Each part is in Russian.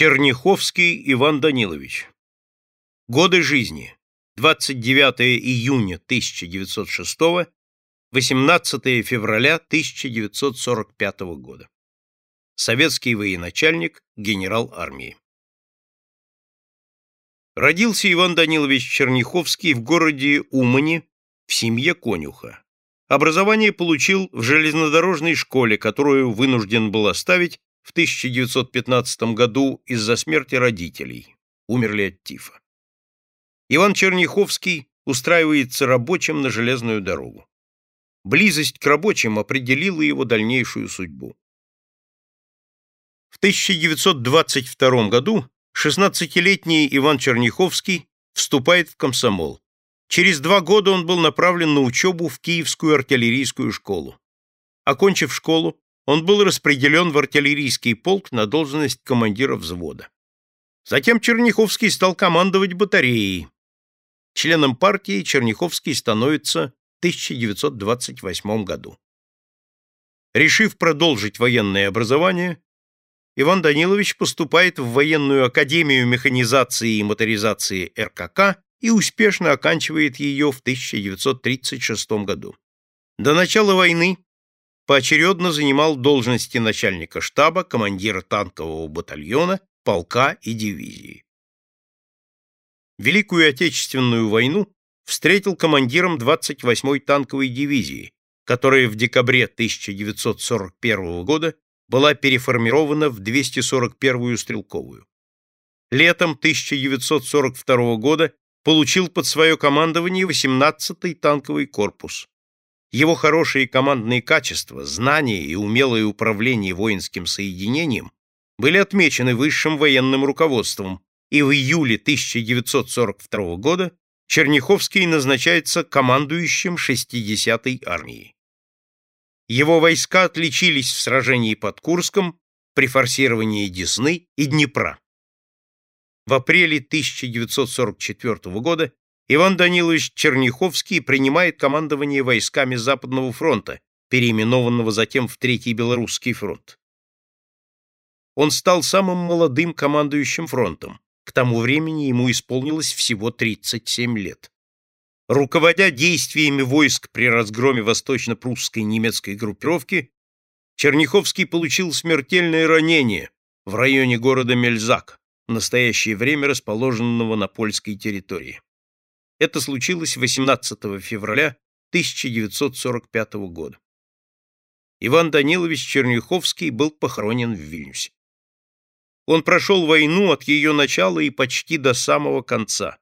Черняховский Иван Данилович. Годы жизни. 29 июня 1906, 18 февраля 1945 года. Советский военачальник, генерал армии. Родился Иван Данилович Черняховский в городе Умани в семье конюха. Образование получил в железнодорожной школе, которую вынужден был оставить в 1915 году из-за смерти родителей. Умерли от тифа. Иван Черняховский устраивается рабочим на железную дорогу. Близость к рабочим определила его дальнейшую судьбу. В 1922 году 16-летний Иван Черняховский вступает в комсомол. Через два года он был направлен на учебу в Киевскую артиллерийскую школу. Окончив школу, он был распределен в артиллерийский полк на должность командира взвода. Затем Черняховский стал командовать батареей. Членом партии Черняховский становится в 1928 году. Решив продолжить военное образование, Иван Данилович поступает в военную академию механизации и моторизации РКК и успешно оканчивает ее в 1936 году. До начала войны поочередно занимал должности начальника штаба, командира танкового батальона, полка и дивизии. Великую Отечественную войну встретил командиром 28-й танковой дивизии, которая в декабре 1941 года была переформирована в 241-ю стрелковую. Летом 1942 года получил под свое командование 18-й танковый корпус. Его хорошие командные качества, знания и умелое управление воинским соединением были отмечены высшим военным руководством, и в июле 1942 года Черняховский назначается командующим 60-й армией. Его войска отличились в сражении под Курском, при форсировании Десны и Днепра. В апреле 1944 года Иван Данилович Черняховский принимает командование войсками Западного фронта, переименованного затем в Третий Белорусский фронт. Он стал самым молодым командующим фронтом. К тому времени ему исполнилось всего 37 лет. Руководя действиями войск при разгроме восточно-прусской немецкой группировки, Черняховский получил смертельное ранение в районе города Мельзак, в настоящее время расположенного на польской территории. Это случилось 18 февраля 1945 года. Иван Данилович Черняховский был похоронен в Вильнюсе. Он прошел войну от ее начала и почти до самого конца.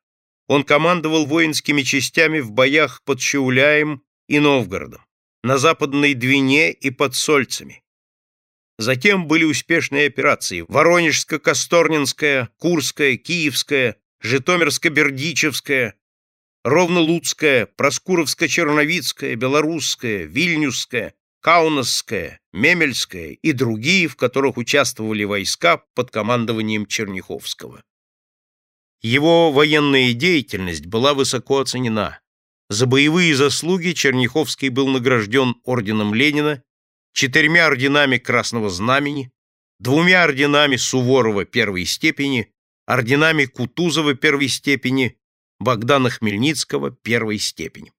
Он командовал воинскими частями в боях под Шауляем и Новгородом, на Западной Двине и под Сольцами. Затем были успешные операции Воронежско-Косторнинская, Курская, Киевская, Житомирско-Бердичевская, Ровно-Луцкая, Проскуровско-Черновицкая, Белорусская, Вильнюсская, Каунасская, Мемельская и другие, в которых участвовали войска под командованием Черняховского. Его военная деятельность была высоко оценена. За боевые заслуги Черняховский был награжден орденом Ленина, четырьмя орденами Красного Знамени, двумя орденами Суворова первой степени, орденами Кутузова первой степени Богдана Хмельницкого первой степени.